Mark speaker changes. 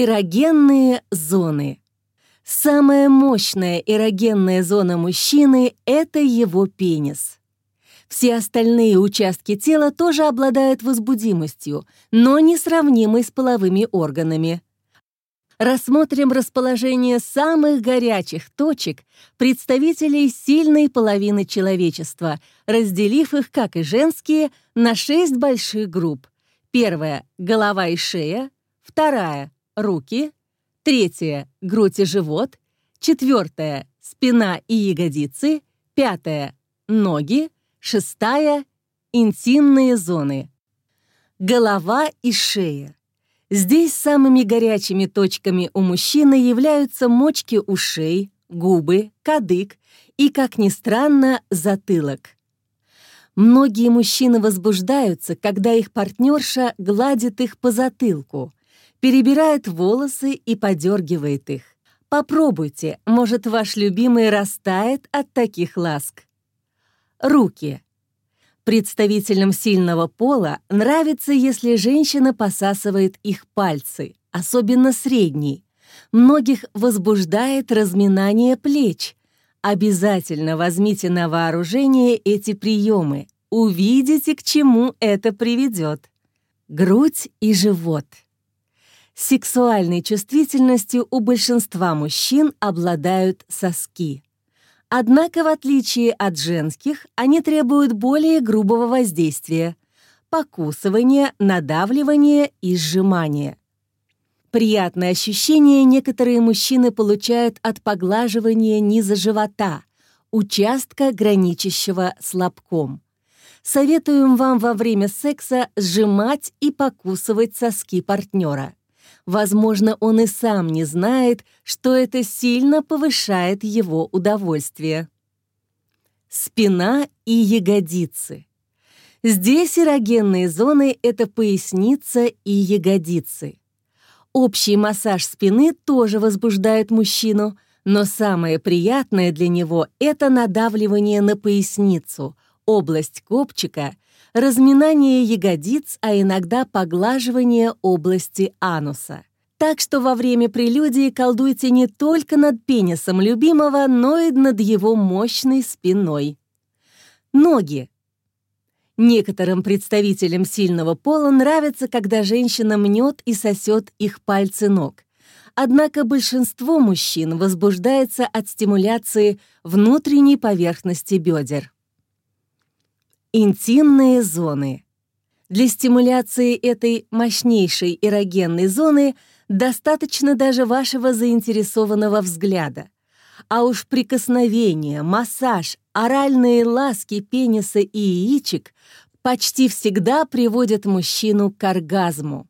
Speaker 1: Эрогенные зоны. Самая мощная эрогенная зона мужчины — это его пенис. Все остальные участки тела тоже обладают возбудимостью, но несравнимой с половыми органами. Рассмотрим расположение самых горячих точек представителей сильной половины человечества, разделив их, как и женские, на шесть больших групп. Первая — голова и шея, вторая — руки, третья — грудь и живот, четвертая — спина и ягодицы, пятая — ноги, шестая — интимные зоны. Голова и шея. Здесь самыми горячими точками у мужчины являются мочки ушей, губы, кадык и, как ни странно, затылок. Многие мужчины возбуждаются, когда их партнерша гладит их по затылку, перебирает волосы и подергивает их. Попробуйте, может, ваш любимый растает от таких ласк. Руки. Представителям сильного пола нравится, если женщина посасывает их пальцы, особенно средний. Многих возбуждает разминание плеч. Обязательно возьмите на вооружение эти приемы. Увидите, к чему это приведет. Грудь и живот. Сексуальной чувствительностью у большинства мужчин обладают соски. Однако, в отличие от женских, они требуют более грубого воздействия — покусывания, надавливания и сжимания. Приятное ощущение некоторые мужчины получают от поглаживания низа живота, участка, граничащего с лобком. Советуем вам во время секса сжимать и покусывать соски партнера. Возможно, он и сам не знает, что это сильно повышает его удовольствие. Спина и ягодицы. Здесь эрогенные зоны — это поясница и ягодицы. Общий массаж спины тоже возбуждает мужчину, но самое приятное для него — это надавливание на поясницу, область копчика — разминание ягодиц, а иногда поглаживание области ануса. Так что во время прелюдии колдуйте не только над пенисом любимого, но и над его мощной спиной. Ноги. Некоторым представителям сильного пола нравится, когда женщина мнет и сосет их пальцы ног. Однако большинство мужчин возбуждается от стимуляции внутренней поверхности бедер. Интимные зоны. Для стимуляции этой мощнейшей эрогенной зоны достаточно даже вашего заинтересованного взгляда. А уж прикосновение, массаж, оральные ласки пениса и яичек почти всегда приводят мужчину к оргазму.